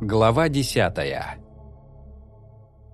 Глава 10.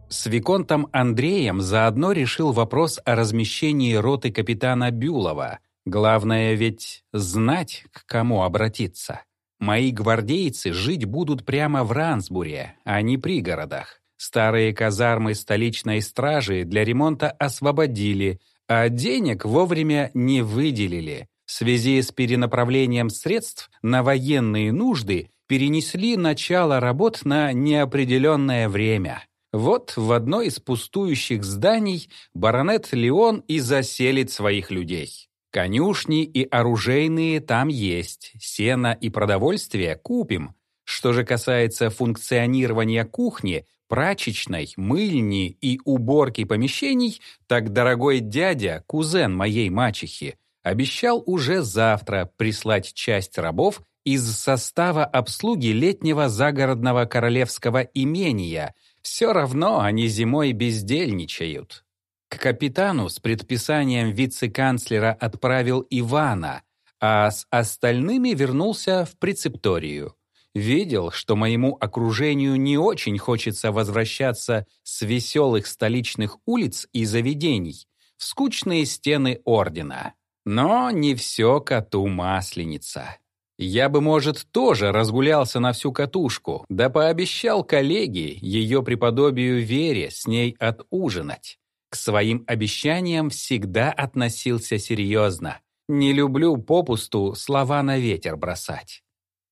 С Виконтом Андреем заодно решил вопрос о размещении роты капитана Бюлова. Главное ведь знать, к кому обратиться. Мои гвардейцы жить будут прямо в Рансбуре, а не пригородах. Старые казармы столичной стражи для ремонта освободили, а денег вовремя не выделили. В связи с перенаправлением средств на военные нужды перенесли начало работ на неопределенное время. Вот в одно из пустующих зданий баронет Леон и заселит своих людей. Конюшни и оружейные там есть, сено и продовольствие купим. Что же касается функционирования кухни, прачечной, мыльни и уборки помещений, так дорогой дядя, кузен моей мачехи, обещал уже завтра прислать часть рабов из состава обслуги летнего загородного королевского имения. Все равно они зимой бездельничают. К капитану с предписанием вице-канцлера отправил Ивана, а с остальными вернулся в прецепторию. Видел, что моему окружению не очень хочется возвращаться с веселых столичных улиц и заведений в скучные стены ордена. Но не все коту масленица. Я бы, может, тоже разгулялся на всю катушку, да пообещал коллеге, ее преподобию Вере, с ней отужинать. К своим обещаниям всегда относился серьезно. Не люблю попусту слова на ветер бросать.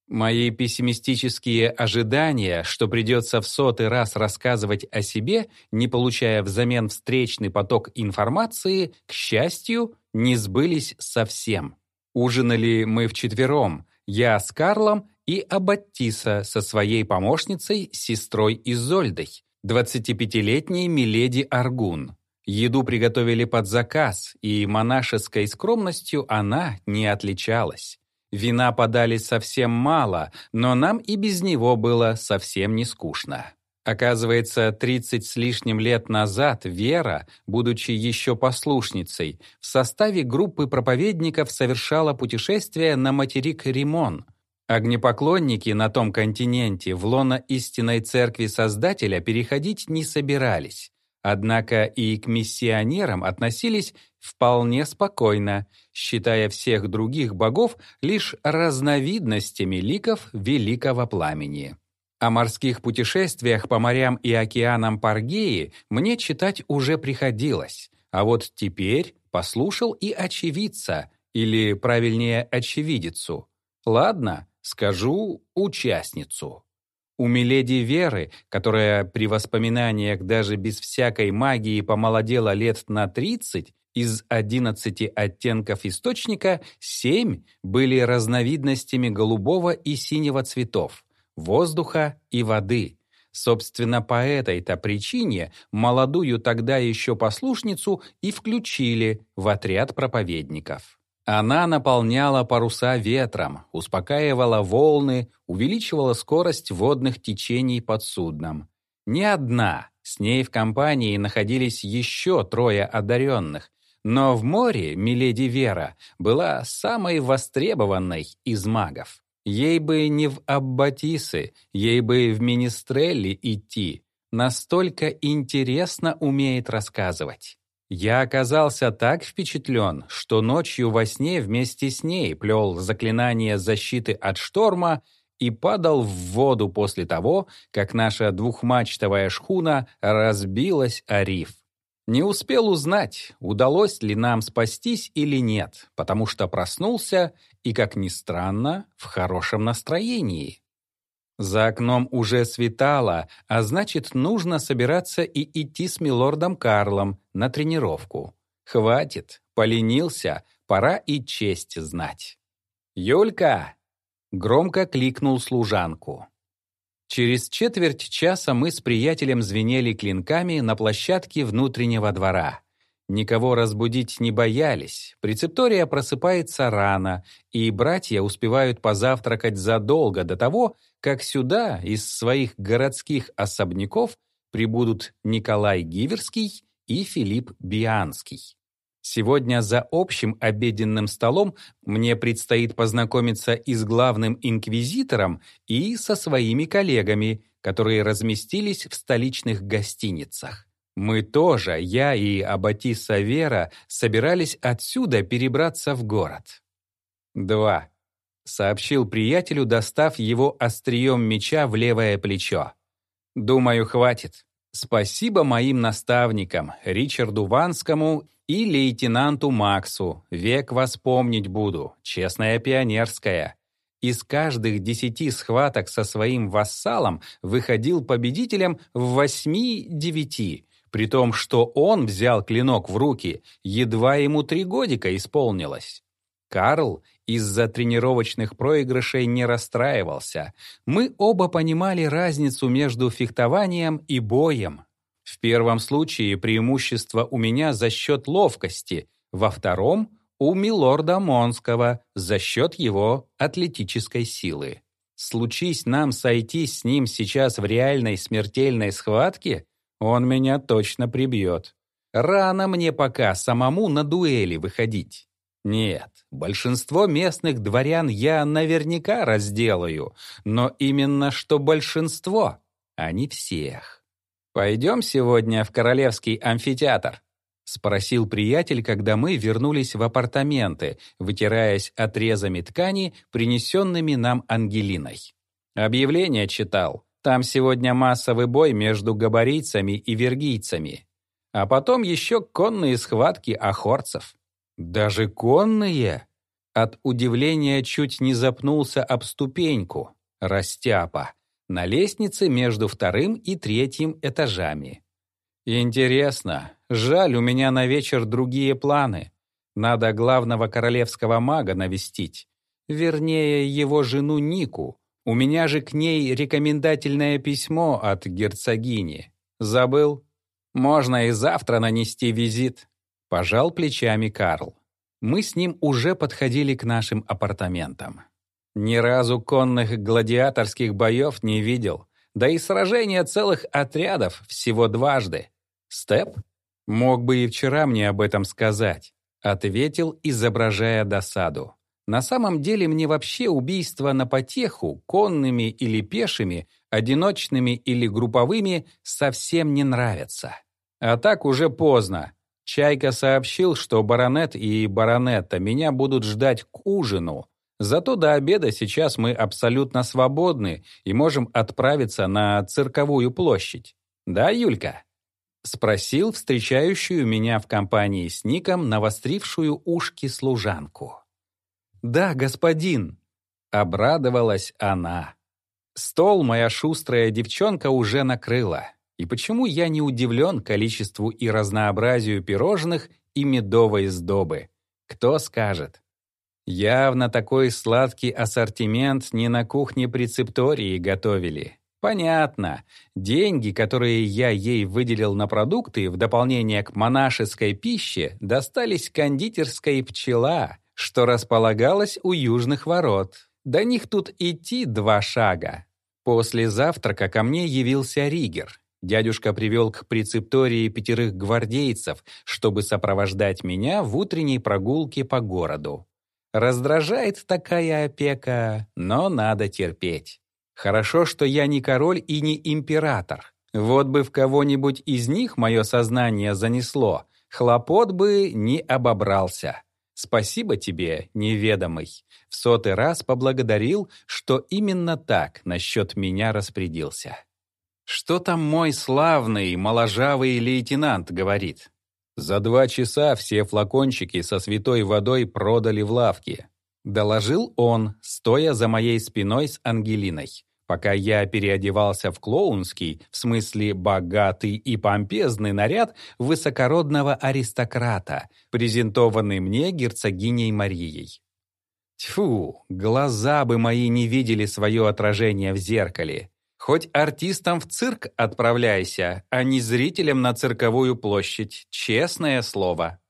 Мои пессимистические ожидания, что придется в сотый раз рассказывать о себе, не получая взамен встречный поток информации, к счастью, не сбылись совсем. Ужинали мы вчетвером, я с Карлом и Аббатиса со своей помощницей, сестрой Изольдой, 25-летней Миледи Аргун. Еду приготовили под заказ, и монашеской скромностью она не отличалась. Вина подали совсем мало, но нам и без него было совсем не скучно. Оказывается, 30 с лишним лет назад Вера, будучи еще послушницей, в составе группы проповедников совершала путешествие на материк Римон. Огнепоклонники на том континенте в лоно истинной церкви Создателя переходить не собирались. Однако и к миссионерам относились вполне спокойно, считая всех других богов лишь разновидностями ликов Великого Пламени. О морских путешествиях по морям и океанам Паргеи мне читать уже приходилось, а вот теперь послушал и очевидца, или, правильнее, очевидицу. Ладно, скажу участницу. У Миледи Веры, которая при воспоминаниях даже без всякой магии помолодела лет на 30, из 11 оттенков источника 7 были разновидностями голубого и синего цветов воздуха и воды. Собственно, по этой-то причине молодую тогда еще послушницу и включили в отряд проповедников. Она наполняла паруса ветром, успокаивала волны, увеличивала скорость водных течений под судном. Не одна, с ней в компании находились еще трое одаренных, но в море Миледи Вера была самой востребованной из магов. Ей бы не в Аббатисы, ей бы в Министрелли идти. Настолько интересно умеет рассказывать. Я оказался так впечатлен, что ночью во сне вместе с ней плел заклинание защиты от шторма и падал в воду после того, как наша двухмачтовая шхуна разбилась о риф. Не успел узнать, удалось ли нам спастись или нет, потому что проснулся и, как ни странно, в хорошем настроении. За окном уже светало, а значит, нужно собираться и идти с милордом Карлом на тренировку. Хватит, поленился, пора и честь знать. «Юлька!» — громко кликнул служанку. Через четверть часа мы с приятелем звенели клинками на площадке внутреннего двора. Никого разбудить не боялись, прецептория просыпается рано, и братья успевают позавтракать задолго до того, как сюда из своих городских особняков прибудут Николай Гиверский и Филипп Бианский. Сегодня за общим обеденным столом мне предстоит познакомиться и с главным инквизитором, и со своими коллегами, которые разместились в столичных гостиницах. Мы тоже, я и Аббатиса Вера, собирались отсюда перебраться в город. Два. Сообщил приятелю, достав его острием меча в левое плечо. Думаю, хватит. Спасибо моим наставникам, Ричарду Ванскому и лейтенанту Максу. Век вас помнить буду. Честная пионерская. Из каждых десяти схваток со своим вассалом выходил победителем в восьми-девяти, при том, что он взял клинок в руки, едва ему три годика исполнилось. Карл из-за тренировочных проигрышей не расстраивался. Мы оба понимали разницу между фехтованием и боем. В первом случае преимущество у меня за счет ловкости, во втором — у милорда Монского за счет его атлетической силы. Случись нам сойтись с ним сейчас в реальной смертельной схватке, он меня точно прибьет. Рано мне пока самому на дуэли выходить. Нет, большинство местных дворян я наверняка разделаю, но именно что большинство, а не всех. Пойдем сегодня в Королевский амфитеатр. — спросил приятель, когда мы вернулись в апартаменты, вытираясь отрезами ткани, принесенными нам Ангелиной. Объявление читал. Там сегодня массовый бой между габарийцами и вергийцами. А потом еще конные схватки охорцев. Даже конные? От удивления чуть не запнулся об ступеньку. Растяпа. На лестнице между вторым и третьим этажами. Интересно. Жаль, у меня на вечер другие планы. Надо главного королевского мага навестить. Вернее, его жену Нику. У меня же к ней рекомендательное письмо от герцогини. Забыл? Можно и завтра нанести визит. Пожал плечами Карл. Мы с ним уже подходили к нашим апартаментам. Ни разу конных гладиаторских боев не видел. Да и сражения целых отрядов всего дважды. Степ? Мог бы и вчера мне об этом сказать, ответил, изображая досаду. На самом деле мне вообще убийства на потеху, конными или пешими, одиночными или групповыми, совсем не нравятся. А так уже поздно. Чайка сообщил, что баронет и баронетта меня будут ждать к ужину. Зато до обеда сейчас мы абсолютно свободны и можем отправиться на цирковую площадь. Да, Юлька? — спросил встречающую меня в компании с Ником навострившую ушки служанку. «Да, господин!» — обрадовалась она. Стол моя шустрая девчонка уже накрыла. И почему я не удивлен количеству и разнообразию пирожных и медовой сдобы? Кто скажет? Явно такой сладкий ассортимент не на кухне прецептории готовили. Понятно. Деньги, которые я ей выделил на продукты в дополнение к монашеской пище, достались кондитерской «Пчела», что располагалась у южных ворот. До них тут идти два шага. После завтрака ко мне явился Ригер. Дядюшка привел к прецептории пятерых гвардейцев, чтобы сопровождать меня в утренней прогулке по городу. Раздражает такая опека, но надо терпеть. Хорошо, что я не король и не император. Вот бы в кого-нибудь из них мое сознание занесло, хлопот бы не обобрался. Спасибо тебе, неведомый. В сотый раз поблагодарил, что именно так насчет меня распорядился. Что там мой славный, моложавый лейтенант говорит? За два часа все флакончики со святой водой продали в лавке. Доложил он, стоя за моей спиной с Ангелиной. Пока я переодевался в клоунский, в смысле богатый и помпезный наряд высокородного аристократа, презентованный мне герцогиней Марией. Тьфу, глаза бы мои не видели свое отражение в зеркале. Хоть артистом в цирк отправляйся, а не зрителем на цирковую площадь, честное слово.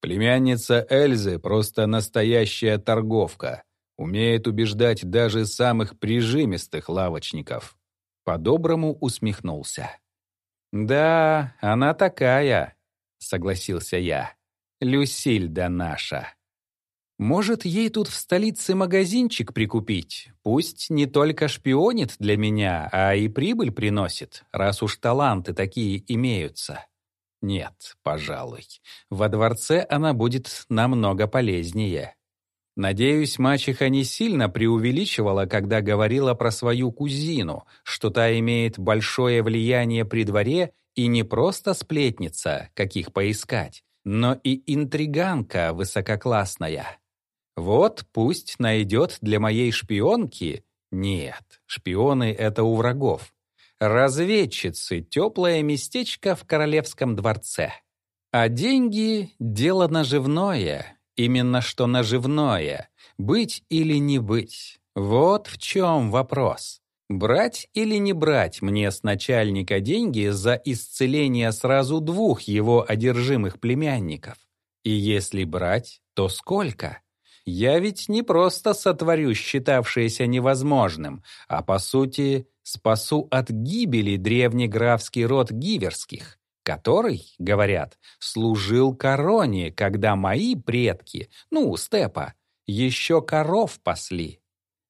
Племянница Эльзы просто настоящая торговка. Умеет убеждать даже самых прижимистых лавочников. По-доброму усмехнулся. «Да, она такая», — согласился я. Люсильда наша. Может, ей тут в столице магазинчик прикупить? Пусть не только шпионит для меня, а и прибыль приносит, раз уж таланты такие имеются. Нет, пожалуй. Во дворце она будет намного полезнее. Надеюсь, мачеха не сильно преувеличивала, когда говорила про свою кузину, что та имеет большое влияние при дворе и не просто сплетница, каких поискать, но и интриганка высококлассная. Вот пусть найдет для моей шпионки... Нет, шпионы — это у врагов. Разведчицы — теплое местечко в королевском дворце. А деньги — дело наживное. Именно что наживное. Быть или не быть. Вот в чем вопрос. Брать или не брать мне с начальника деньги за исцеление сразу двух его одержимых племянников? И если брать, то сколько? Я ведь не просто сотворю считавшееся невозможным, а, по сути, спасу от гибели древний графский род Гиверских, который, говорят, служил короне, когда мои предки, ну, степа, еще коров пасли.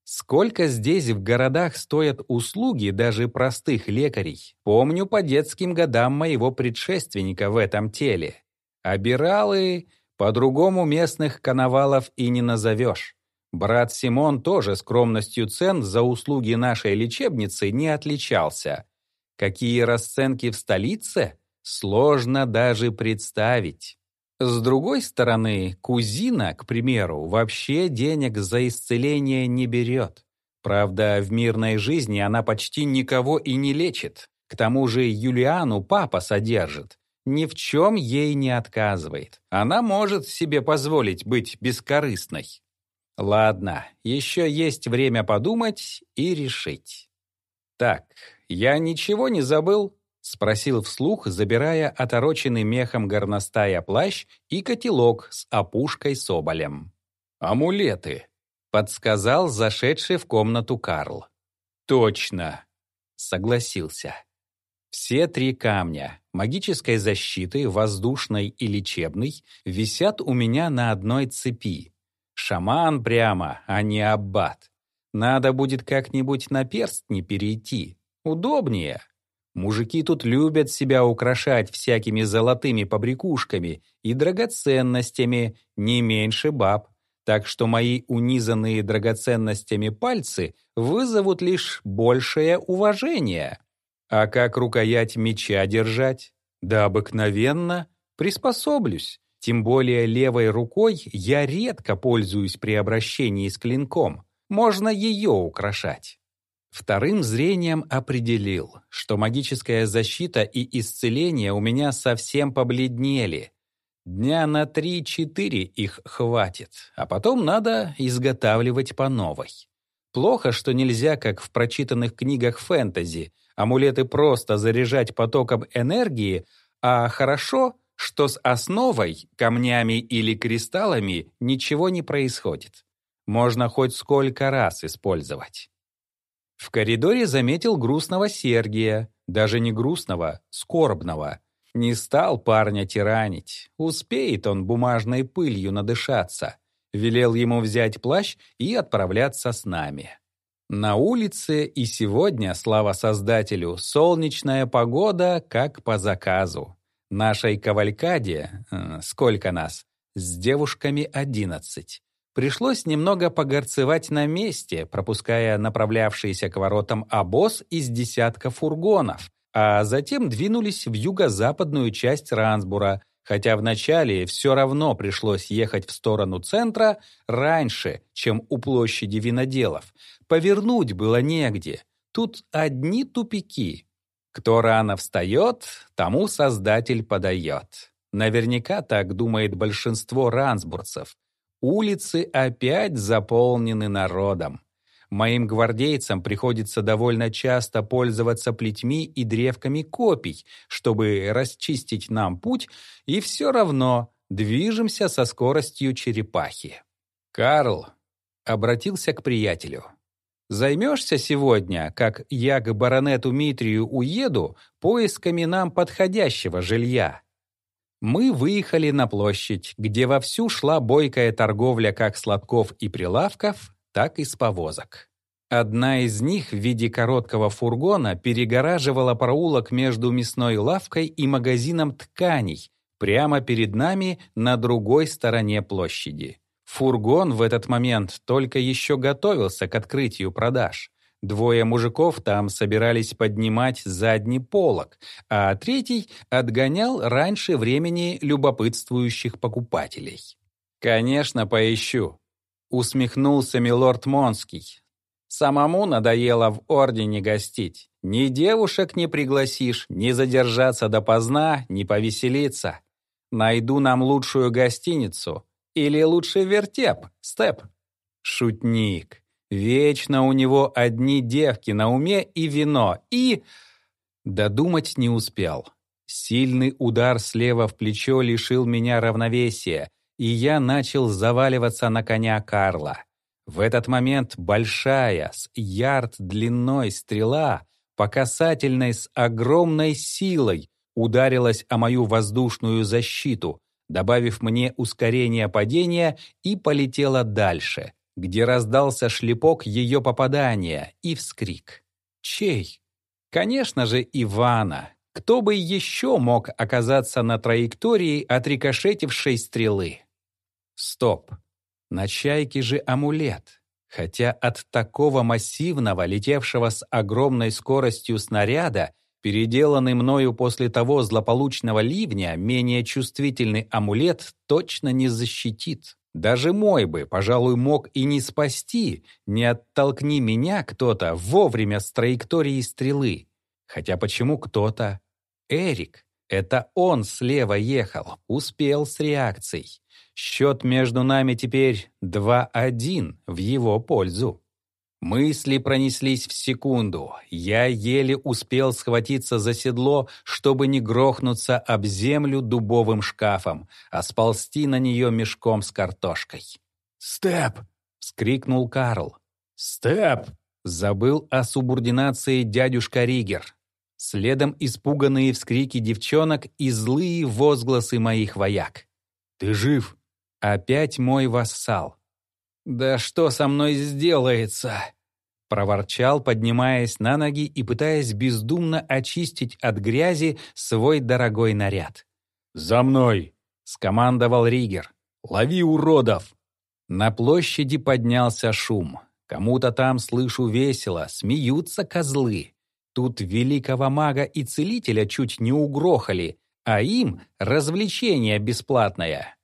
Сколько здесь в городах стоят услуги даже простых лекарей, помню по детским годам моего предшественника в этом теле. Обиралы по-другому местных коновалов и не назовешь. Брат Симон тоже скромностью цен за услуги нашей лечебницы не отличался. Какие расценки в столице, сложно даже представить. С другой стороны, кузина, к примеру, вообще денег за исцеление не берет. Правда, в мирной жизни она почти никого и не лечит. К тому же Юлиану папа содержит ни в чем ей не отказывает. Она может себе позволить быть бескорыстной. Ладно, еще есть время подумать и решить. Так, я ничего не забыл? Спросил вслух, забирая отороченный мехом горностая плащ и котелок с опушкой соболем. «Амулеты», — подсказал зашедший в комнату Карл. «Точно», — согласился. Все три камня — магической защиты, воздушной и лечебной — висят у меня на одной цепи. Шаман прямо, а не аббат. Надо будет как-нибудь на перстни перейти. Удобнее. Мужики тут любят себя украшать всякими золотыми побрякушками и драгоценностями не меньше баб. Так что мои унизанные драгоценностями пальцы вызовут лишь большее уважение. А как рукоять меча держать? Да обыкновенно. Приспособлюсь. Тем более левой рукой я редко пользуюсь при обращении с клинком. Можно ее украшать. Вторым зрением определил, что магическая защита и исцеление у меня совсем побледнели. Дня на три-четыре их хватит, а потом надо изготавливать по новой. Плохо, что нельзя, как в прочитанных книгах фэнтези, амулеты просто заряжать потоком энергии, а хорошо, что с основой, камнями или кристаллами ничего не происходит. Можно хоть сколько раз использовать. В коридоре заметил грустного Сергия, даже не грустного, скорбного. Не стал парня тиранить, успеет он бумажной пылью надышаться. Велел ему взять плащ и отправляться с нами. На улице и сегодня, слава Создателю, солнечная погода, как по заказу. Нашей кавалькаде, э, сколько нас, с девушками одиннадцать. Пришлось немного погорцевать на месте, пропуская направлявшийся к воротам обоз из десятка фургонов, а затем двинулись в юго-западную часть Рансбура, хотя вначале все равно пришлось ехать в сторону центра раньше, чем у площади виноделов, Повернуть было негде. Тут одни тупики. Кто рано встает, тому Создатель подает. Наверняка так думает большинство рансбурцев. Улицы опять заполнены народом. Моим гвардейцам приходится довольно часто пользоваться плетьми и древками копий, чтобы расчистить нам путь, и все равно движемся со скоростью черепахи. Карл обратился к приятелю. Займешься сегодня, как я к баронету Митрию уеду, поисками нам подходящего жилья?» Мы выехали на площадь, где вовсю шла бойкая торговля как с лотков и прилавков, так и с повозок. Одна из них в виде короткого фургона перегораживала проулок между мясной лавкой и магазином тканей, прямо перед нами на другой стороне площади. Фургон в этот момент только еще готовился к открытию продаж. Двое мужиков там собирались поднимать задний полог, а третий отгонял раньше времени любопытствующих покупателей. «Конечно, поищу», — усмехнулся милорд Монский. «Самому надоело в Ордене гостить. Ни девушек не пригласишь, ни задержаться допоздна, ни повеселиться. Найду нам лучшую гостиницу. Или лучше вертеп, степ». Шутник. Вечно у него одни девки на уме и вино, и... Додумать не успел. Сильный удар слева в плечо лишил меня равновесия, и я начал заваливаться на коня Карла. В этот момент большая, с ярд длиной стрела, по касательной с огромной силой, ударилась о мою воздушную защиту, добавив мне ускорение падения и полетела дальше, где раздался шлепок ее попадания и вскрик. Чей? Конечно же, Ивана. Кто бы еще мог оказаться на траектории отрикошетившей стрелы? Стоп. На чайке же амулет. Хотя от такого массивного, летевшего с огромной скоростью снаряда, переделанный мною после того злополучного ливня, менее чувствительный амулет точно не защитит. Даже мой бы, пожалуй, мог и не спасти, не оттолкни меня кто-то вовремя с траектории стрелы. Хотя почему кто-то? Эрик. Это он слева ехал, успел с реакцией. Счет между нами теперь 2-1 в его пользу. Мысли пронеслись в секунду. Я еле успел схватиться за седло, чтобы не грохнуться об землю дубовым шкафом, а сползти на нее мешком с картошкой. «Степ!» — вскрикнул Карл. «Степ!» — забыл о субординации дядюшка Ригер. Следом испуганные вскрики девчонок и злые возгласы моих вояк. «Ты жив?» Опять мой вассал. «Да что со мной сделается?» проворчал, поднимаясь на ноги и пытаясь бездумно очистить от грязи свой дорогой наряд. «За мной!» — скомандовал Ригер. «Лови уродов!» На площади поднялся шум. Кому-то там, слышу, весело, смеются козлы. Тут великого мага и целителя чуть не угрохали, а им развлечение бесплатное.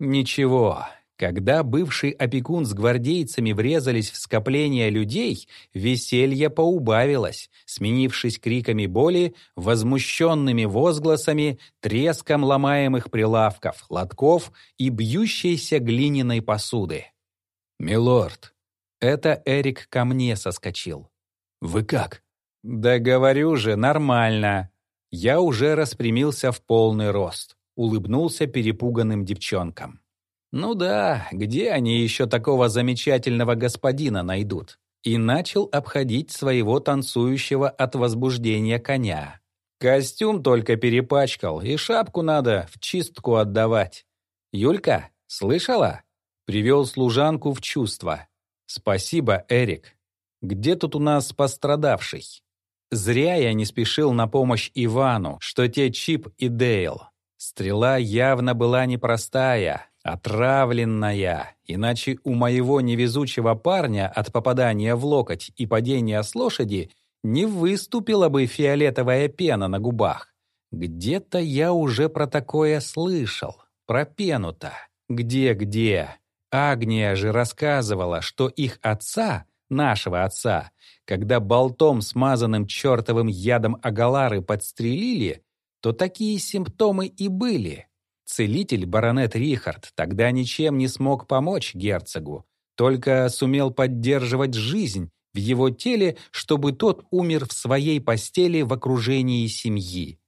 Ничего, когда бывший опекун с гвардейцами врезались в скопление людей, веселье поубавилось, сменившись криками боли, возмущенными возгласами, треском ломаемых прилавков, лотков и бьющейся глиняной посуды. «Милорд, это Эрик ко мне соскочил». «Вы как?» «Да говорю же, нормально». Я уже распрямился в полный рост, улыбнулся перепуганным девчонкам. Ну да, где они еще такого замечательного господина найдут? И начал обходить своего танцующего от возбуждения коня. Костюм только перепачкал, и шапку надо в чистку отдавать. Юлька, слышала? Привел служанку в чувство. Спасибо, Эрик. Где тут у нас пострадавший? Зря я не спешил на помощь Ивану, что те Чип и Дейл. Стрела явно была непростая, Отравленная, иначе у моего невезучего парня от попадания в локоть и падения с лошади не выступила бы фиолетовая пена на губах. Где-то я уже про такое слышал. Про пену-то. Где-где? Агния же рассказывала, что их отца, нашего отца, когда болтом, смазанным чертовым ядом агалары, подстрелили, то такие симптомы и были. Целитель баронет Рихард тогда ничем не смог помочь герцогу, только сумел поддерживать жизнь в его теле, чтобы тот умер в своей постели в окружении семьи.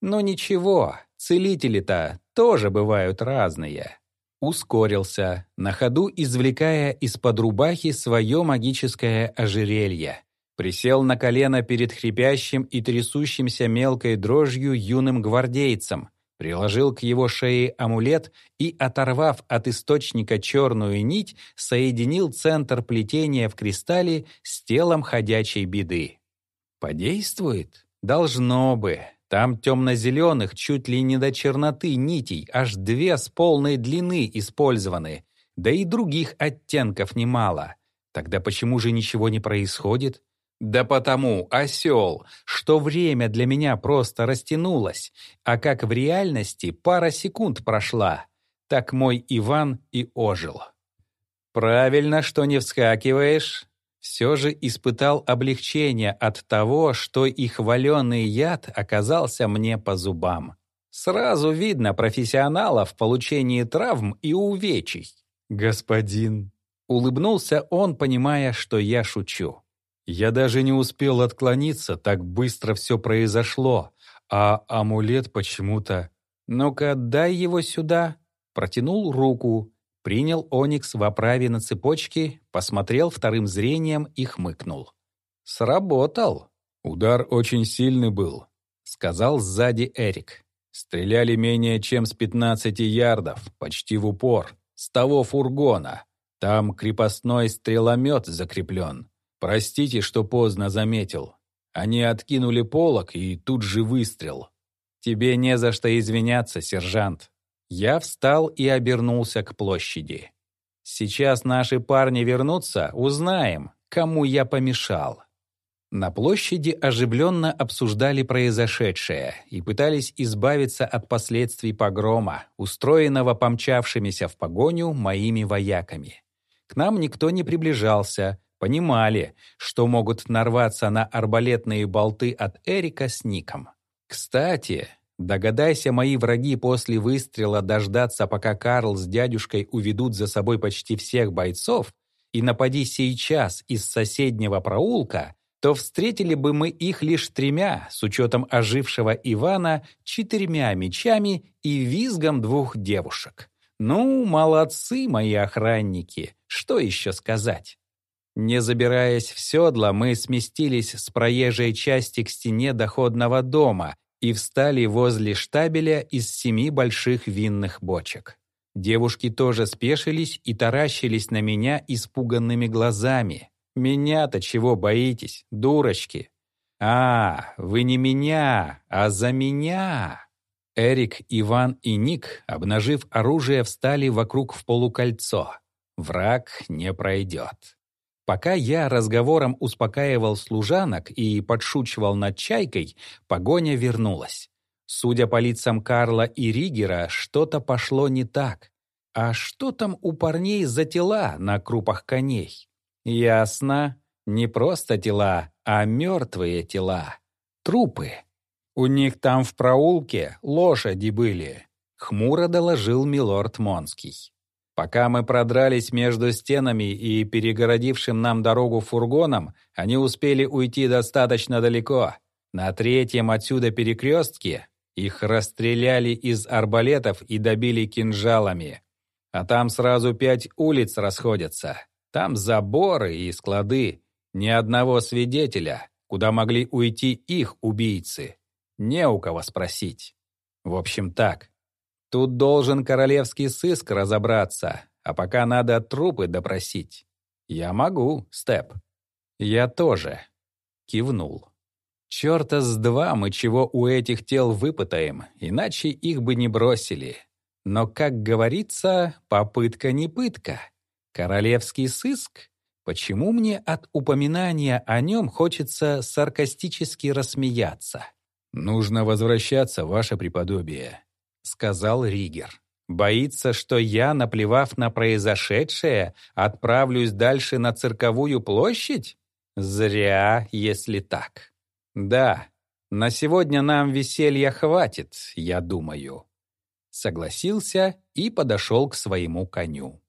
Но ничего, целители-то тоже бывают разные. Ускорился, на ходу извлекая из-под рубахи свое магическое ожерелье. Присел на колено перед хрипящим и трясущимся мелкой дрожью юным гвардейцем, приложил к его шее амулет и, оторвав от источника черную нить, соединил центр плетения в кристалле с телом ходячей беды. Подействует? Должно бы. Там темно-зеленых чуть ли не до черноты нитей, аж две с полной длины использованы, да и других оттенков немало. Тогда почему же ничего не происходит? Да потому, осел, что время для меня просто растянулось, а как в реальности пара секунд прошла, так мой Иван и ожил. Правильно, что не вскакиваешь. Все же испытал облегчение от того, что и хваленый яд оказался мне по зубам. Сразу видно профессионала в получении травм и увечий. «Господин», — улыбнулся он, понимая, что я шучу. Я даже не успел отклониться, так быстро все произошло, а амулет почему-то... «Ну-ка, дай его сюда!» Протянул руку, принял оникс в оправе на цепочке, посмотрел вторым зрением и хмыкнул. «Сработал!» «Удар очень сильный был», — сказал сзади Эрик. «Стреляли менее чем с 15 ярдов, почти в упор, с того фургона. Там крепостной стреломет закреплен. Простите, что поздно заметил. Они откинули полок, и тут же выстрел. Тебе не за что извиняться, сержант. Я встал и обернулся к площади. Сейчас наши парни вернутся, узнаем, кому я помешал. На площади оживленно обсуждали произошедшее и пытались избавиться от последствий погрома, устроенного помчавшимися в погоню моими вояками. К нам никто не приближался, Понимали, что могут нарваться на арбалетные болты от Эрика с Ником. Кстати, догадайся мои враги после выстрела дождаться, пока Карл с дядюшкой уведут за собой почти всех бойцов, и напади сейчас из соседнего проулка, то встретили бы мы их лишь тремя, с учетом ожившего Ивана, четырьмя мечами и визгом двух девушек. Ну, молодцы мои охранники, что еще сказать? Не забираясь в седло, мы сместились с проезжей части к стене доходного дома и встали возле штабеля из семи больших винных бочек. Девушки тоже спешились и таращились на меня испуганными глазами. «Меня-то чего боитесь, дурочки?» «А, вы не меня, а за меня!» Эрик, Иван и Ник, обнажив оружие, встали вокруг в полукольцо. Враг не пройдет. Пока я разговором успокаивал служанок и подшучивал над чайкой, погоня вернулась. Судя по лицам Карла и Ригера, что-то пошло не так. А что там у парней за тела на крупах коней? Ясно, не просто тела, а мертвые тела. Трупы. У них там в проулке лошади были, хмуро доложил милорд Монский. Пока мы продрались между стенами и перегородившим нам дорогу фургоном, они успели уйти достаточно далеко. На третьем отсюда перекрестке их расстреляли из арбалетов и добили кинжалами. А там сразу пять улиц расходятся. Там заборы и склады. Ни одного свидетеля, куда могли уйти их убийцы. Не у кого спросить. В общем так, Тут должен королевский сыск разобраться, а пока надо трупы допросить. Я могу, Степ. Я тоже. Кивнул. Чёрта с два мы чего у этих тел выпытаем, иначе их бы не бросили. Но, как говорится, попытка не пытка. Королевский сыск? Почему мне от упоминания о нем хочется саркастически рассмеяться? «Нужно возвращаться, ваше преподобие», — сказал Ригер. «Боится, что я, наплевав на произошедшее, отправлюсь дальше на цирковую площадь? Зря, если так. Да, на сегодня нам веселья хватит, я думаю». Согласился и подошел к своему коню.